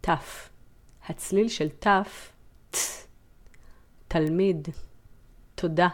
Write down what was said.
תף. הצליל של תף, ט, תלמיד, תודה.